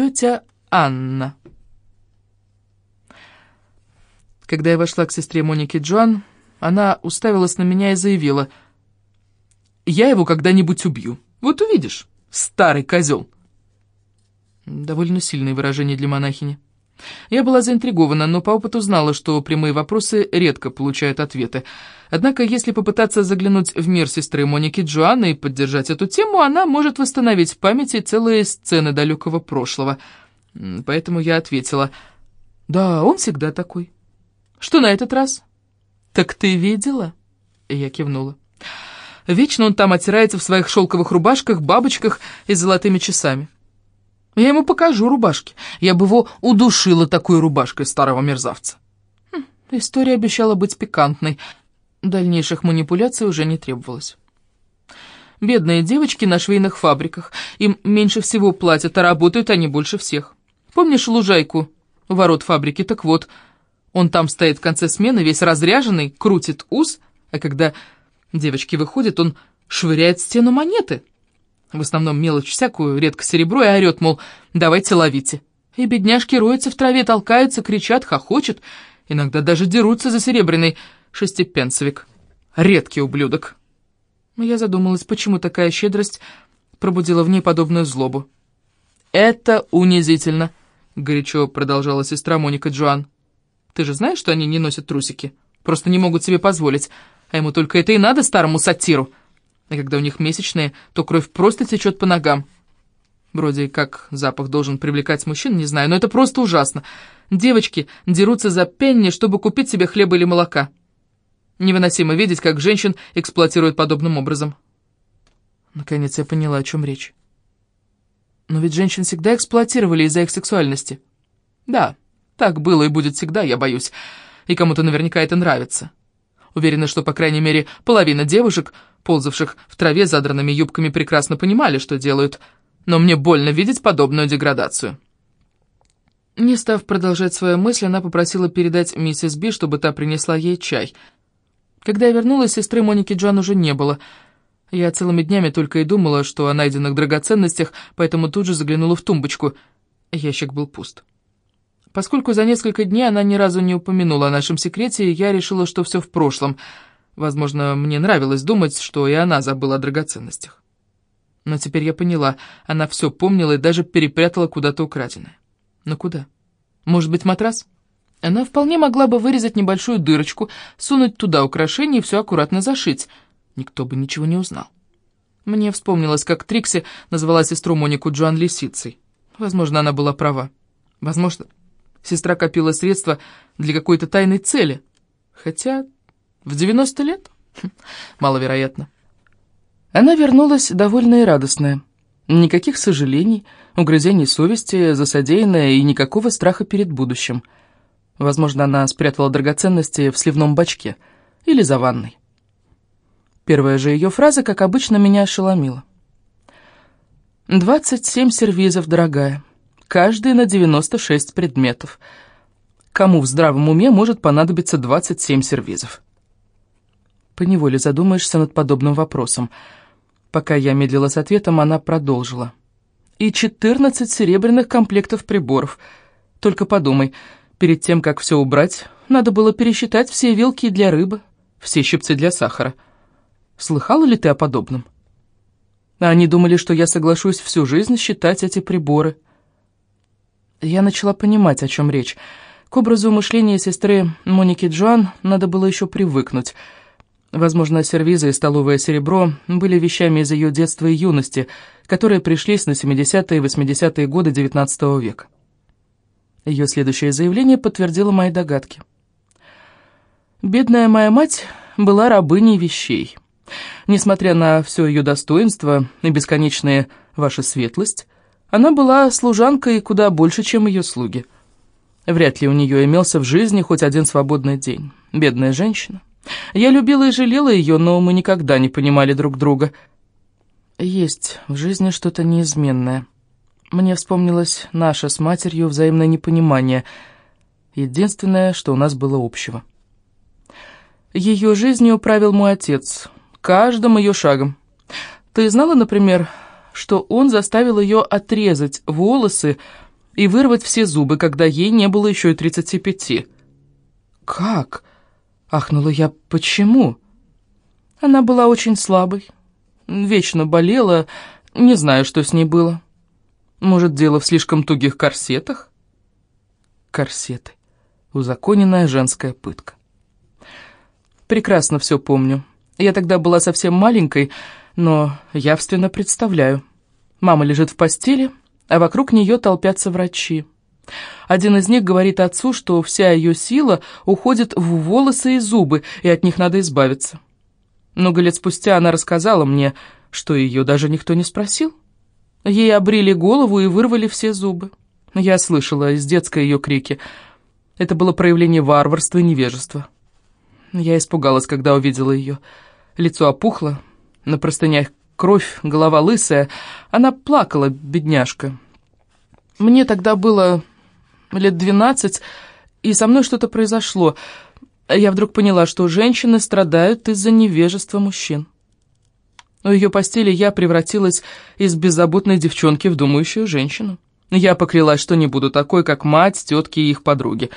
тетя Анна. Когда я вошла к сестре Моники Джоан, она уставилась на меня и заявила, «Я его когда-нибудь убью. Вот увидишь, старый козел». Довольно сильное выражение для монахини. Я была заинтригована, но по опыту знала, что прямые вопросы редко получают ответы. Однако, если попытаться заглянуть в мир сестры Моники Джоанны и поддержать эту тему, она может восстановить в памяти целые сцены далекого прошлого. Поэтому я ответила, «Да, он всегда такой». «Что на этот раз?» «Так ты видела?» Я кивнула. «Вечно он там отирается в своих шелковых рубашках, бабочках и золотыми часами». Я ему покажу рубашки. Я бы его удушила такой рубашкой старого мерзавца. Хм, история обещала быть пикантной. Дальнейших манипуляций уже не требовалось. Бедные девочки на швейных фабриках. Им меньше всего платят, а работают они больше всех. Помнишь лужайку у ворот фабрики? Так вот, он там стоит в конце смены, весь разряженный, крутит ус, а когда девочки выходят, он швыряет в стену монеты. В основном мелочь всякую, редко серебро, и орёт, мол, давайте ловите. И бедняжки роются в траве, толкаются, кричат, хохочут, иногда даже дерутся за серебряный шестипенсовик. Редкий ублюдок. Я задумалась, почему такая щедрость пробудила в ней подобную злобу. «Это унизительно», — горячо продолжала сестра Моника Джоан. «Ты же знаешь, что они не носят трусики? Просто не могут себе позволить. А ему только это и надо, старому сатиру. А когда у них месячные, то кровь просто течет по ногам. Вроде как запах должен привлекать мужчин, не знаю, но это просто ужасно. Девочки дерутся за пенни, чтобы купить себе хлеба или молока. Невыносимо видеть, как женщин эксплуатируют подобным образом. Наконец я поняла, о чем речь. Но ведь женщин всегда эксплуатировали из-за их сексуальности. Да, так было и будет всегда, я боюсь. И кому-то наверняка это нравится. Уверена, что, по крайней мере, половина девушек, ползавших в траве задранными юбками, прекрасно понимали, что делают. Но мне больно видеть подобную деградацию. Не став продолжать свою мысль, она попросила передать миссис Би, чтобы та принесла ей чай. Когда я вернулась, сестры Моники Джан уже не было. Я целыми днями только и думала, что о найденных драгоценностях, поэтому тут же заглянула в тумбочку. Ящик был пуст. Поскольку за несколько дней она ни разу не упомянула о нашем секрете, я решила, что все в прошлом. Возможно, мне нравилось думать, что и она забыла о драгоценностях. Но теперь я поняла, она все помнила и даже перепрятала куда-то украденное. Но куда? Может быть, матрас? Она вполне могла бы вырезать небольшую дырочку, сунуть туда украшение и все аккуратно зашить. Никто бы ничего не узнал. Мне вспомнилось, как Трикси назвала сестру Монику Джоан лисицей. Возможно, она была права. Возможно, Сестра копила средства для какой-то тайной цели. Хотя в 90 лет? Хм, маловероятно. Она вернулась довольная и радостная. Никаких сожалений, угрызений совести за содеянное и никакого страха перед будущим. Возможно, она спрятала драгоценности в сливном бачке или за ванной. Первая же ее фраза, как обычно, меня ошеломила. «Двадцать семь сервизов, дорогая каждый на 96 предметов. Кому в здравом уме может понадобиться 27 сервизов? Поневоле задумаешься над подобным вопросом. Пока я медлила с ответом, она продолжила. И 14 серебряных комплектов приборов. Только подумай, перед тем, как все убрать, надо было пересчитать все вилки для рыбы, все щипцы для сахара. Слыхала ли ты о подобном? Они думали, что я соглашусь всю жизнь считать эти приборы — я начала понимать, о чем речь. К образу мышления сестры Моники Джоан надо было еще привыкнуть. Возможно, сервизы и столовое серебро были вещами из ее детства и юности, которые пришлись на 70-е и 80-е годы XIX века. Ее следующее заявление подтвердило мои догадки. «Бедная моя мать была рабыней вещей. Несмотря на все ее достоинство и бесконечная ваша светлость, она была служанкой куда больше, чем ее слуги. Вряд ли у нее имелся в жизни хоть один свободный день. Бедная женщина. Я любила и жалела ее, но мы никогда не понимали друг друга. Есть в жизни что-то неизменное. Мне вспомнилось наше с матерью взаимное непонимание. Единственное, что у нас было общего. Ее жизнью правил мой отец, каждым ее шагом. Ты знала, например, что он заставил ее отрезать волосы и вырвать все зубы, когда ей не было еще и тридцати пяти. «Как?» — ахнула я. «Почему?» Она была очень слабой, вечно болела, не знаю, что с ней было. Может, дело в слишком тугих корсетах? Корсеты. Узаконенная женская пытка. Прекрасно все помню. Я тогда была совсем маленькой, но явственно представляю. Мама лежит в постели, а вокруг нее толпятся врачи. Один из них говорит отцу, что вся ее сила уходит в волосы и зубы, и от них надо избавиться. Много лет спустя она рассказала мне, что ее даже никто не спросил. Ей обрили голову и вырвали все зубы. Я слышала из детской ее крики. Это было проявление варварства и невежества. Я испугалась, когда увидела ее. Лицо опухло, на простынях кровь, голова лысая. Она плакала, бедняжка. Мне тогда было лет двенадцать, и со мной что-то произошло — я вдруг поняла, что женщины страдают из-за невежества мужчин. У ее постели я превратилась из беззаботной девчонки в думающую женщину. Я поклялась, что не буду такой, как мать, тетки и их подруги.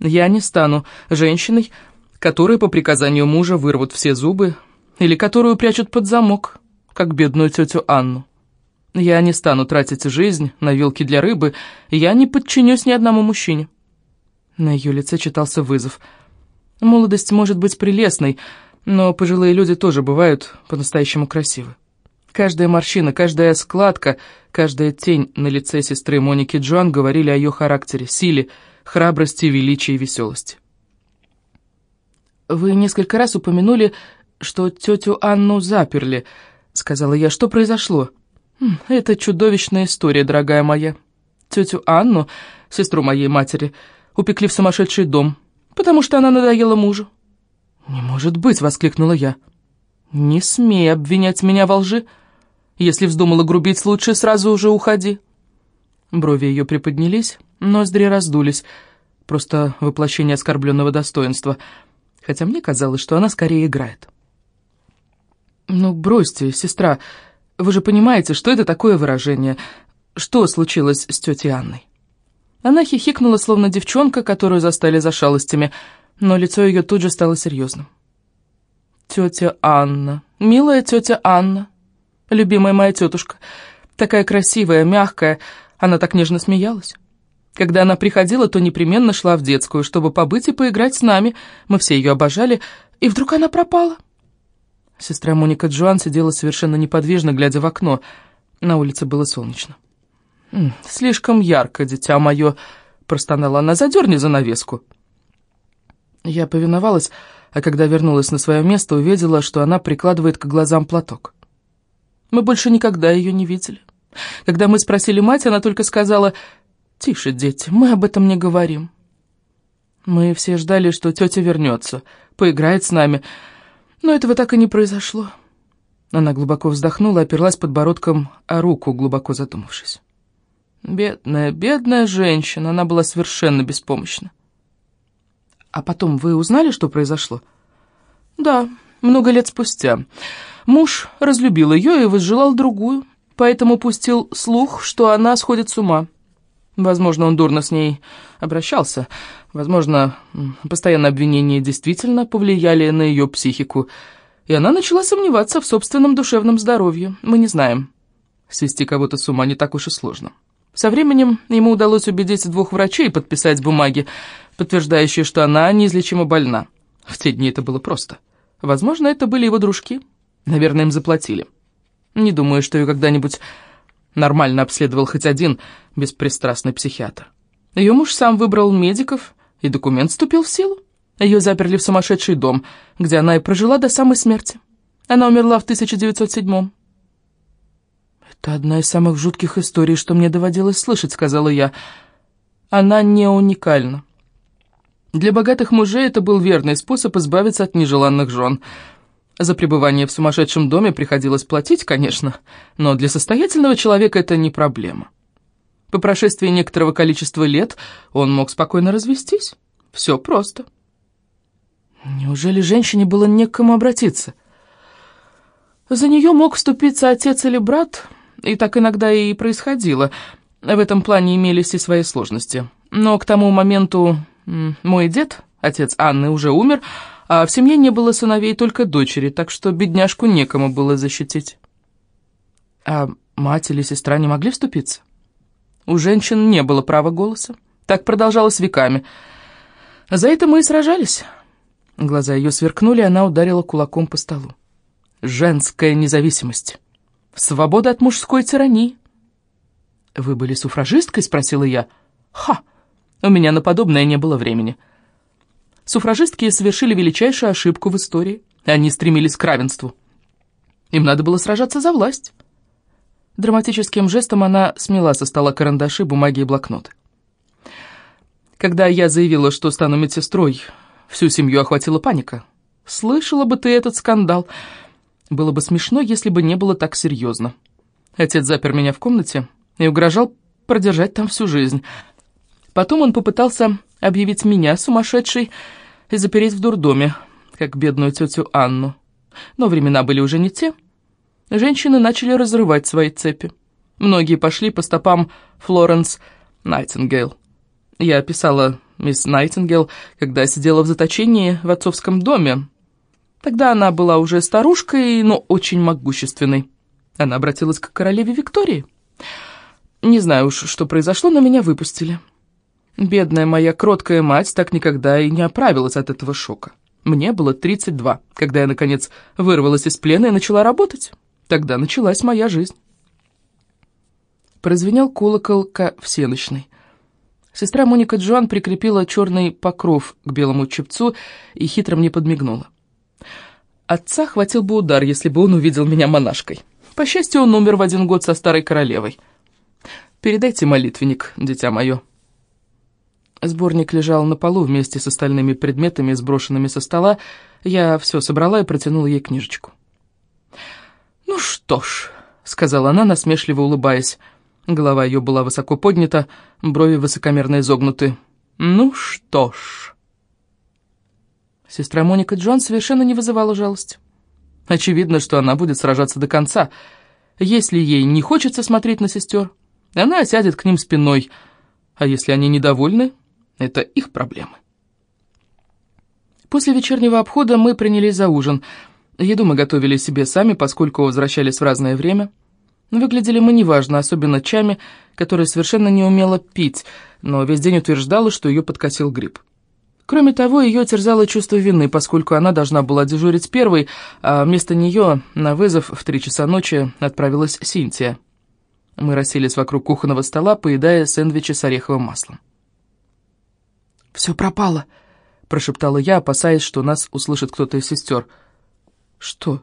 Я не стану женщиной, которой по приказанию мужа вырвут все зубы, или которую прячут под замок, как бедную тетю Анну. Я не стану тратить жизнь на вилки для рыбы, я не подчинюсь ни одному мужчине. На ее лице читался вызов — Молодость может быть прелестной, но пожилые люди тоже бывают по-настоящему красивы. Каждая морщина, каждая складка, каждая тень на лице сестры Моники Джоан говорили о ее характере, силе, храбрости, величии и веселости. «Вы несколько раз упомянули, что тетю Анну заперли», — сказала я. «Что произошло?» «Хм, «Это чудовищная история, дорогая моя. Тетю Анну, сестру моей матери, упекли в сумасшедший дом» потому что она надоела мужу». «Не может быть!» — воскликнула я. «Не смей обвинять меня во лжи. Если вздумала грубить, лучше сразу уже уходи». Брови ее приподнялись, ноздри раздулись. Просто воплощение оскорбленного достоинства. Хотя мне казалось, что она скорее играет. «Ну, бросьте, сестра. Вы же понимаете, что это такое выражение. Что случилось с тетей Анной?» Она хихикнула, словно девчонка, которую застали за шалостями, но лицо ее тут же стало серьезным. «Тетя Анна, милая тетя Анна, любимая моя тетушка, такая красивая, мягкая, она так нежно смеялась. Когда она приходила, то непременно шла в детскую, чтобы побыть и поиграть с нами, мы все ее обожали, и вдруг она пропала». Сестра Моника Джоан сидела совершенно неподвижно, глядя в окно. На улице было солнечно. «Слишком ярко, дитя мое», — простонала она, — «задерни занавеску». Я повиновалась, а когда вернулась на свое место, увидела, что она прикладывает к глазам платок. Мы больше никогда ее не видели. Когда мы спросили мать, она только сказала, «Тише, дети, мы об этом не говорим». Мы все ждали, что тетя вернется, поиграет с нами, но этого так и не произошло. Она глубоко вздохнула, оперлась подбородком о руку, глубоко задумавшись. Бедная, бедная женщина, она была совершенно беспомощна. А потом вы узнали, что произошло? Да, много лет спустя. Муж разлюбил ее и возжелал другую, поэтому пустил слух, что она сходит с ума. Возможно, он дурно с ней обращался. Возможно, постоянные обвинения действительно повлияли на ее психику, и она начала сомневаться в собственном душевном здоровье. Мы не знаем. Свести кого-то с ума не так уж и сложно. Со временем ему удалось убедить двух врачей подписать бумаги, подтверждающие, что она неизлечимо больна. В те дни это было просто. Возможно, это были его дружки. Наверное, им заплатили. Не думаю, что ее когда-нибудь нормально обследовал хоть один беспристрастный психиатр. Ее муж сам выбрал медиков, и документ вступил в силу. Ее заперли в сумасшедший дом, где она и прожила до самой смерти. Она умерла в 1907 -м. «Это одна из самых жутких историй, что мне доводилось слышать», — сказала я. «Она не уникальна. Для богатых мужей это был верный способ избавиться от нежеланных жен. За пребывание в сумасшедшем доме приходилось платить, конечно, но для состоятельного человека это не проблема. По прошествии некоторого количества лет он мог спокойно развестись. Все просто». Неужели женщине было не к кому обратиться? За нее мог вступиться отец или брат, и так иногда и происходило. В этом плане имелись и свои сложности. Но к тому моменту мой дед, отец Анны, уже умер, а в семье не было сыновей, только дочери, так что бедняжку некому было защитить. А мать или сестра не могли вступиться? У женщин не было права голоса. Так продолжалось веками. За это мы и сражались. Глаза ее сверкнули, она ударила кулаком по столу. Женская независимость. Свобода от мужской тирании. «Вы были суфражисткой?» — спросила я. «Ха! У меня на подобное не было времени». Суфражистки совершили величайшую ошибку в истории. Они стремились к равенству. Им надо было сражаться за власть. Драматическим жестом она смела со стола карандаши, бумаги и блокноты. Когда я заявила, что стану медсестрой, всю семью охватила паника. Слышала бы ты этот скандал. Было бы смешно, если бы не было так серьезно. Отец запер меня в комнате и угрожал продержать там всю жизнь. Потом он попытался объявить меня сумасшедшей и запереть в дурдоме, как бедную тетю Анну. Но времена были уже не те. Женщины начали разрывать свои цепи. Многие пошли по стопам Флоренс Найтингейл. Я писала мисс Найтингейл, когда сидела в заточении в отцовском доме. Тогда она была уже старушкой, но очень могущественной. Она обратилась к королеве Виктории. Не знаю уж, что произошло, но меня выпустили. Бедная моя кроткая мать так никогда и не оправилась от этого шока. Мне было 32, когда я, наконец, вырвалась из плена и начала работать. Тогда началась моя жизнь. Прозвенел колокол ко всеночной. Сестра Моника Джоан прикрепила черный покров к белому чепцу и хитро мне подмигнула. Отца хватил бы удар, если бы он увидел меня монашкой. По счастью, он умер в один год со старой королевой. Передайте молитвенник, дитя мое». Сборник лежал на полу вместе с остальными предметами, сброшенными со стола. Я все собрала и протянула ей книжечку. «Ну что ж», — сказала она, насмешливо улыбаясь. Голова ее была высоко поднята, брови высокомерно изогнуты. «Ну что ж...» Сестра Моника Джон совершенно не вызывала жалости. Очевидно, что она будет сражаться до конца. Если ей не хочется смотреть на сестер, она сядет к ним спиной, а если они недовольны, это их проблемы. После вечернего обхода мы принялись за ужин. Еду мы готовили себе сами, поскольку возвращались в разное время. Выглядели мы неважно, особенно Чами, которая совершенно не умела пить, но весь день утверждала, что ее подкосил грипп. Кроме того, ее терзало чувство вины, поскольку она должна была дежурить первой, а вместо нее на вызов в три часа ночи отправилась Синтия. Мы расселись вокруг кухонного стола, поедая сэндвичи с ореховым маслом. «Все пропало», — прошептала я, опасаясь, что нас услышит кто-то из сестер. «Что?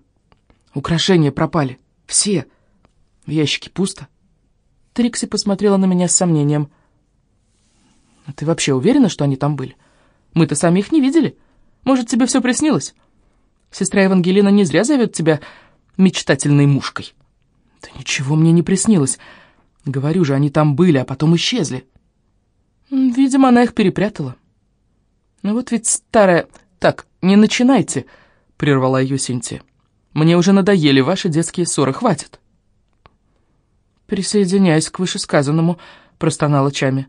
Украшения пропали. Все. В ящике пусто». Трикси посмотрела на меня с сомнением. «А «Ты вообще уверена, что они там были? Мы-то сами их не видели. Может, тебе все приснилось? Сестра Евангелина не зря зовет тебя мечтательной мушкой». Да ничего мне не приснилось. Говорю же, они там были, а потом исчезли. Видимо, она их перепрятала. Ну вот ведь старая... Так, не начинайте, прервала ее Синтия. Мне уже надоели ваши детские ссоры, хватит. Присоединяюсь к вышесказанному, простонала Чами.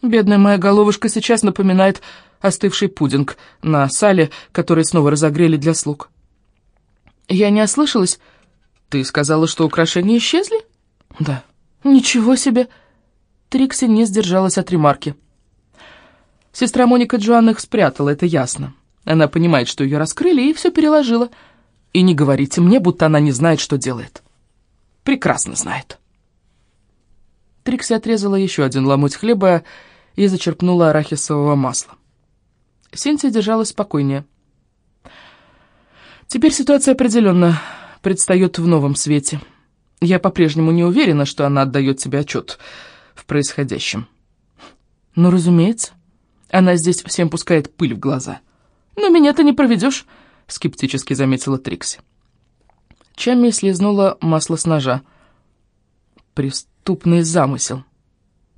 Бедная моя головушка сейчас напоминает остывший пудинг на сале, который снова разогрели для слуг. Я не ослышалась, «Ты сказала, что украшения исчезли?» «Да». «Ничего себе!» Трикси не сдержалась от ремарки. Сестра Моника Джоан их спрятала, это ясно. Она понимает, что ее раскрыли, и все переложила. И не говорите мне, будто она не знает, что делает. Прекрасно знает. Трикси отрезала еще один ломоть хлеба и зачерпнула арахисового масла. Синтия держалась спокойнее. Теперь ситуация определенно предстает в новом свете. Я по-прежнему не уверена, что она отдает себе отчет в происходящем. Но, разумеется, она здесь всем пускает пыль в глаза. Но меня ты не проведешь, скептически заметила Трикси. Чами слезнула масло с ножа. Преступный замысел.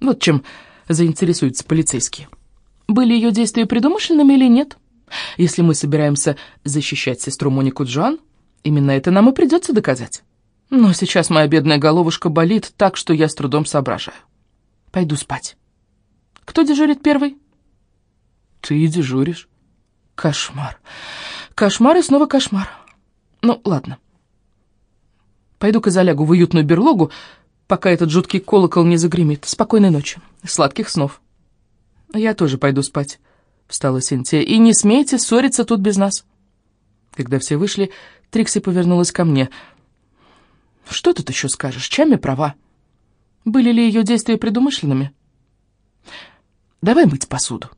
Вот чем заинтересуются полицейские. Были ее действия предумышленными или нет? Если мы собираемся защищать сестру Монику Джоан, Именно это нам и придется доказать. Но сейчас моя бедная головушка болит так, что я с трудом соображаю. Пойду спать. Кто дежурит первый? Ты и дежуришь. Кошмар. Кошмар и снова кошмар. Ну, ладно. Пойду-ка залягу в уютную берлогу, пока этот жуткий колокол не загремит. Спокойной ночи. Сладких снов. Я тоже пойду спать, встала Синтия. И не смейте ссориться тут без нас. Когда все вышли, Трикси повернулась ко мне. Что тут еще скажешь? Чами права. Были ли ее действия предумышленными? Давай мыть посуду.